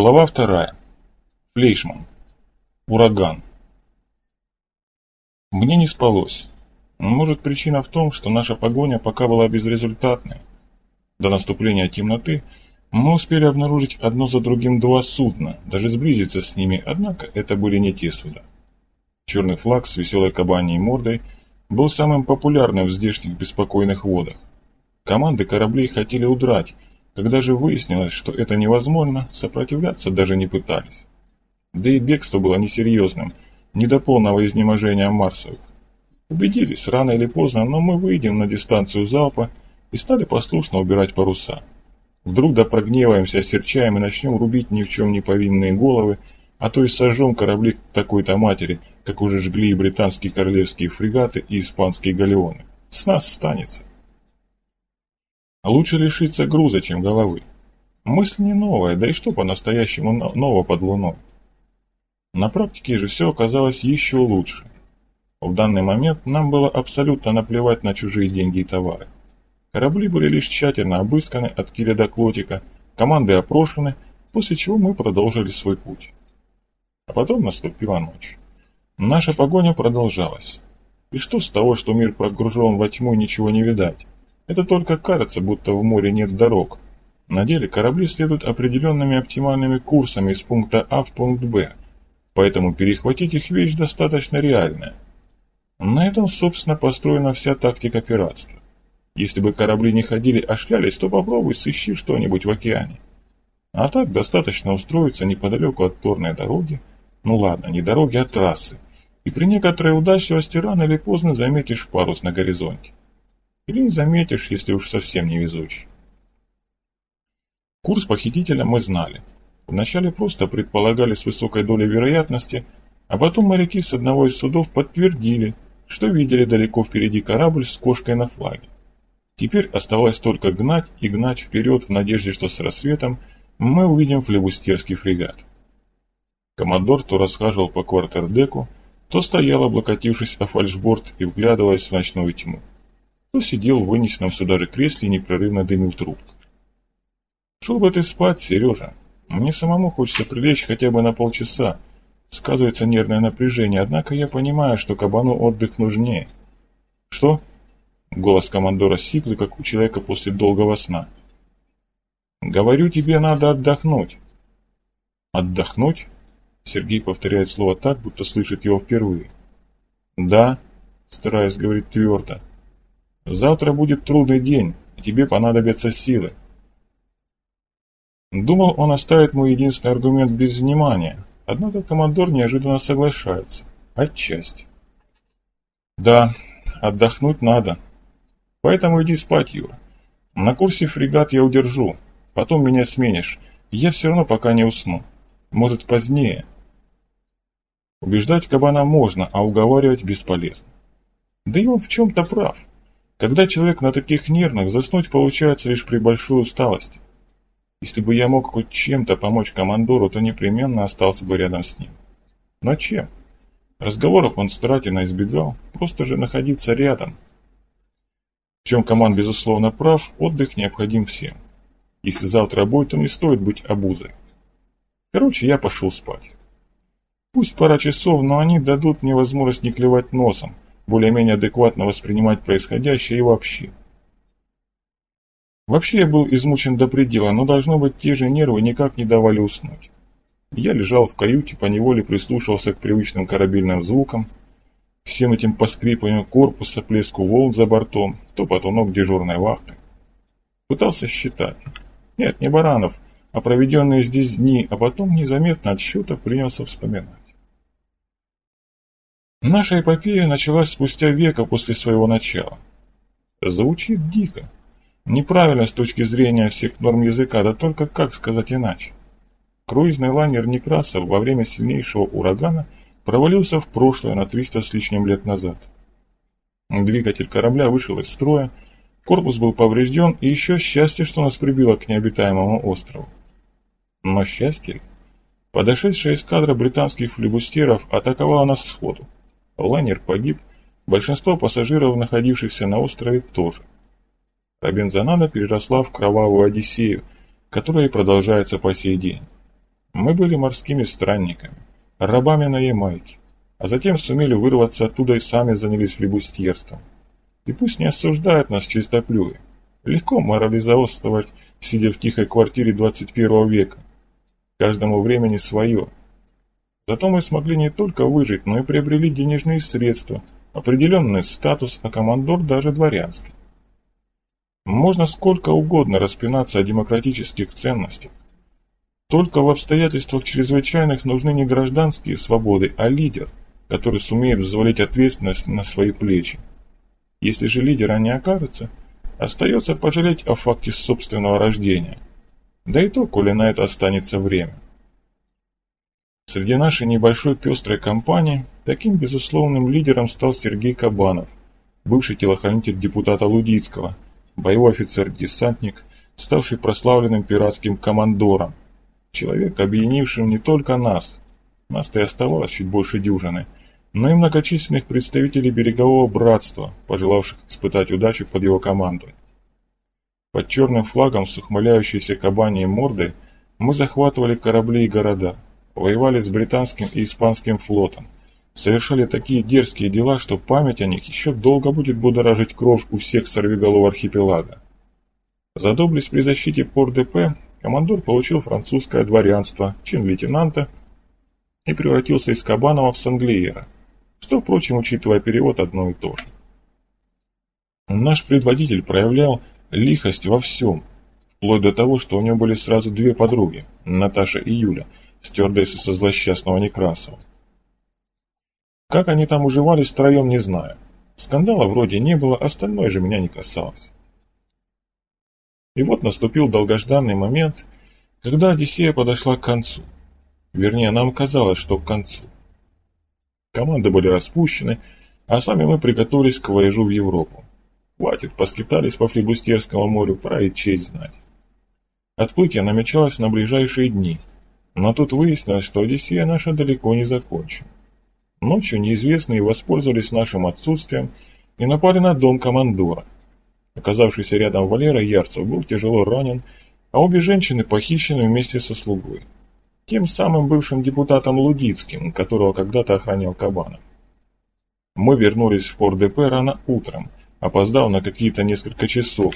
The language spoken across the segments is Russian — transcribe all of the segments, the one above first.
Глава вторая. Флейшман. Ураган. Мне не спалось. Может, причина в том, что наша погоня пока была безрезультатной. До наступления темноты мы успели обнаружить одно за другим два судна, даже сблизиться с ними, однако это были не те суда. Черный флаг с веселой кабаней мордой был самым популярным в здешних беспокойных водах. Команды кораблей хотели удрать, когда же выяснилось, что это невозможно, сопротивляться даже не пытались. Да и бегство было несерьезным, не до полного изнеможения марсовых. Убедились, рано или поздно, но мы выйдем на дистанцию залпа и стали послушно убирать паруса. Вдруг да прогневаемся, осерчаем и начнем рубить ни в чем не повинные головы, а то и сожжем корабли такой-то матери, как уже жгли и британские королевские фрегаты и испанские галеоны. С нас станется. Лучше лишиться груза, чем головы. Мысль не новая, да и что по-настоящему ново под луной. На практике же все оказалось еще лучше. В данный момент нам было абсолютно наплевать на чужие деньги и товары. Корабли были лишь тщательно обысканы от киля до клотика, команды опрошены, после чего мы продолжили свой путь. А потом наступила ночь. Наша погоня продолжалась. И что с того, что мир прогружен во тьму ничего не видать? Это только кажется, будто в море нет дорог. На деле корабли следуют определенными оптимальными курсами из пункта А в пункт Б, поэтому перехватить их вещь достаточно реальная. На этом, собственно, построена вся тактика пиратства. Если бы корабли не ходили, а шлялись, то попробуй сыщи что-нибудь в океане. А так достаточно устроиться неподалеку от торной дороги, ну ладно, не дороги, а трассы, и при некоторой удачливости рано или поздно заметишь парус на горизонте. Или не заметишь, если уж совсем не везучий. Курс похитителя мы знали. Вначале просто предполагали с высокой долей вероятности, а потом моряки с одного из судов подтвердили, что видели далеко впереди корабль с кошкой на флаге. Теперь оставалось только гнать и гнать вперед в надежде, что с рассветом мы увидим флебустерский фрегат. Коммодор то расхаживал по квартердеку, то стоял, облокотившись о фальшборд и вглядываясь в ночную тьму то сидел в вынесенном сюда же кресле и непрерывно дымил трубку. «Шел бы ты спать, Сережа. Мне самому хочется прилечь хотя бы на полчаса. Сказывается нервное напряжение, однако я понимаю, что кабану отдых нужнее». «Что?» Голос командора сиплый, как у человека после долгого сна. «Говорю, тебе надо отдохнуть». «Отдохнуть?» Сергей повторяет слово так, будто слышит его впервые. «Да», стараясь говорить твердо. Завтра будет трудный день, и тебе понадобятся силы. Думал, он оставит мой единственный аргумент без внимания, однако командор неожиданно соглашается. Отчасти. Да, отдохнуть надо. Поэтому иди спать, Юра. На курсе фрегат я удержу, потом меня сменишь, я все равно пока не усну. Может, позднее. Убеждать кабана можно, а уговаривать бесполезно. Да и он в чем-то прав. Когда человек на таких нервных, заснуть получается лишь при большой усталости. Если бы я мог хоть чем-то помочь командору, то непременно остался бы рядом с ним. Но чем? Разговоров он старательно избегал, просто же находиться рядом. В чем команд безусловно прав, отдых необходим всем. Если завтра бой, то не стоит быть обузой. Короче, я пошел спать. Пусть пара часов, но они дадут мне возможность не клевать носом, более-менее адекватно воспринимать происходящее и вообще. Вообще я был измучен до предела, но должно быть те же нервы никак не давали уснуть. Я лежал в каюте, поневоле прислушивался к привычным корабельным звукам, всем этим поскрипыванию корпуса, плеску волн за бортом, то потонок дежурной вахты. Пытался считать. Нет, не Баранов, а проведенные здесь дни, а потом незаметно от счета принялся вспоминать. Наша эпопея началась спустя века после своего начала. Звучит дико. Неправильно с точки зрения всех норм языка, да только как сказать иначе. Круизный лайнер Некрасов во время сильнейшего урагана провалился в прошлое на 300 с лишним лет назад. Двигатель корабля вышел из строя, корпус был поврежден, и еще счастье, что нас прибило к необитаемому острову. Но счастье Подошедшая эскадра британских флебустеров атаковала нас сходу. Лайнер погиб, большинство пассажиров, находившихся на острове, тоже. Робинзонада переросла в кровавую Одиссею, которая продолжается по сей день. Мы были морскими странниками, рабами на Ямайке, а затем сумели вырваться оттуда и сами занялись флебустьерством. И пусть не осуждают нас чистоплюи. Легко морализовствовать, сидя в тихой квартире 21 века. Каждому времени свое. Зато мы смогли не только выжить, но и приобрели денежные средства, определенный статус, а командор даже дворянский. Можно сколько угодно распинаться о демократических ценностях. Только в обстоятельствах чрезвычайных нужны не гражданские свободы, а лидер, который сумеет взвалить ответственность на свои плечи. Если же лидера не окажется, остается пожалеть о факте собственного рождения. Да и то, коли на это останется время. Среди нашей небольшой пестрой компании таким безусловным лидером стал Сергей Кабанов, бывший телохранитель депутата Лудицкого – боевой офицер-десантник, ставший прославленным пиратским командором, человек, объединившим не только нас, нас-то и оставалось чуть больше дюжины, но и многочисленных представителей берегового братства, пожелавших испытать удачу под его командой. Под черным флагом с ухмыляющейся кабаней мордой мы захватывали корабли и города, воевали с британским и испанским флотом, совершали такие дерзкие дела, что память о них еще долго будет будоражить кровь у всех сорвиголов архипелага. За доблесть при защите Пор-ДП командор получил французское дворянство, чин лейтенанта и превратился из Кабанова в Санглиера, что, впрочем, учитывая перевод, одно и то же. Наш предводитель проявлял лихость во всем, вплоть до того, что у него были сразу две подруги, Наташа и Юля, стюардессы со злосчастного Некрасова. Как они там уживались втроем, не знаю. Скандала вроде не было, остальное же меня не касалось. И вот наступил долгожданный момент, когда Одиссея подошла к концу. Вернее, нам казалось, что к концу. Команды были распущены, а сами мы приготовились к вояжу в Европу. Хватит, поскитались по Флебустерскому морю, пора и честь знать. Отплытие намечалось на ближайшие дни, но тут выяснилось, что Одиссея наша далеко не закончена. Ночью неизвестные воспользовались нашим отсутствием и напали на дом командора. Оказавшийся рядом Валера Ярцев был тяжело ранен, а обе женщины похищены вместе со слугой. Тем самым бывшим депутатом Лудицким, которого когда-то охранял Кабанов. Мы вернулись в Пор-ДП рано утром, опоздав на какие-то несколько часов.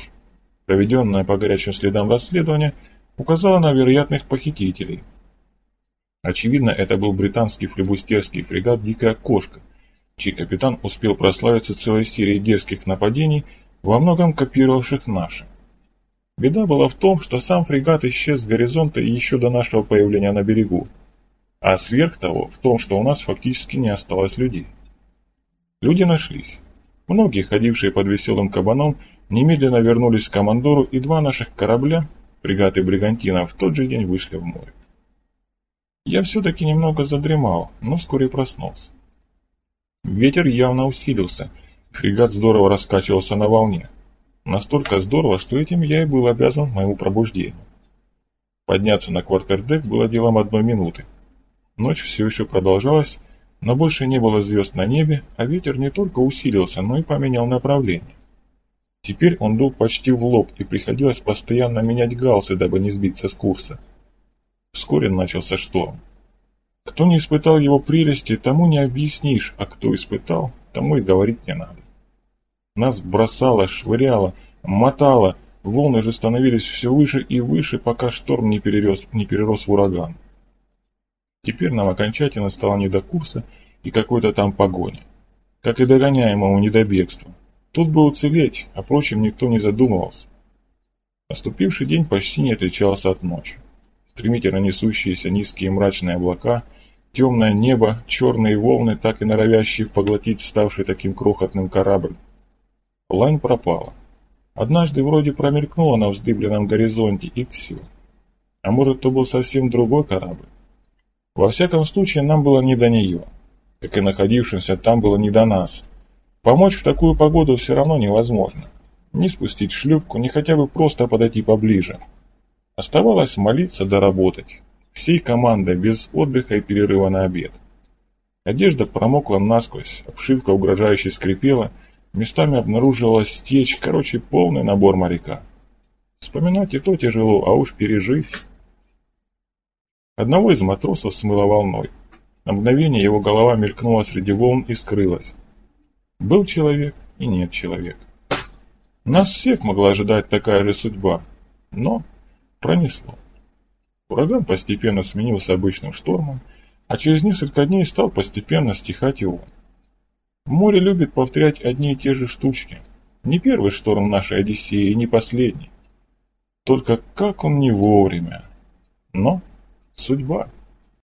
Проведенное по горячим следам расследование указало на вероятных похитителей – Очевидно, это был британский флебустерский фрегат «Дикая кошка», чей капитан успел прославиться целой серией дерзких нападений, во многом копировавших наши. Беда была в том, что сам фрегат исчез с горизонта еще до нашего появления на берегу, а сверх того в том, что у нас фактически не осталось людей. Люди нашлись. Многие, ходившие под веселым кабаном, немедленно вернулись к командору, и два наших корабля, фрегаты Бригантина, в тот же день вышли в море. Я все-таки немного задремал, но вскоре проснулся. Ветер явно усилился, фрегат здорово раскачивался на волне. Настолько здорово, что этим я и был обязан моему пробуждению. Подняться на квартердек было делом одной минуты. Ночь все еще продолжалась, но больше не было звезд на небе, а ветер не только усилился, но и поменял направление. Теперь он дул почти в лоб, и приходилось постоянно менять галсы, дабы не сбиться с курса. Вскоре начался шторм. Кто не испытал его прелести, тому не объяснишь, а кто испытал, тому и говорить не надо. Нас бросало, швыряло, мотало, волны же становились все выше и выше, пока шторм не перерос, не перерос в ураган. Теперь нам окончательно стало не до курса и какой-то там погони. Как и догоняемому недобегству. Тут бы уцелеть, а прочим никто не задумывался. Наступивший день почти не отличался от ночи стремительно несущиеся низкие мрачные облака, темное небо, черные волны, так и норовящие поглотить ставший таким крохотным корабль. Лань пропала. Однажды вроде промелькнула на вздыбленном горизонте, и все. А может, то был совсем другой корабль? Во всяком случае, нам было не до нее, как и находившимся там было не до нас. Помочь в такую погоду все равно невозможно. Не спустить шлюпку, не хотя бы просто подойти поближе. Оставалось молиться да. Всей командой, без отдыха и перерыва на обед. Одежда промокла насквозь, обшивка угрожающе скрипела, местами обнаруживалась течь, короче, полный набор моряка. Вспоминать и то тяжело, а уж пережить. Одного из матросов смыло волной. На мгновение его голова мелькнула среди волн и скрылась. Был человек и нет человека. Нас всех могла ожидать такая же судьба, но пронесло. Ураган постепенно сменился обычным штормом, а через несколько дней стал постепенно стихать он. Море любит повторять одни и те же штучки. Не первый шторм нашей Одиссеи и не последний. Только как он не вовремя. Но судьба.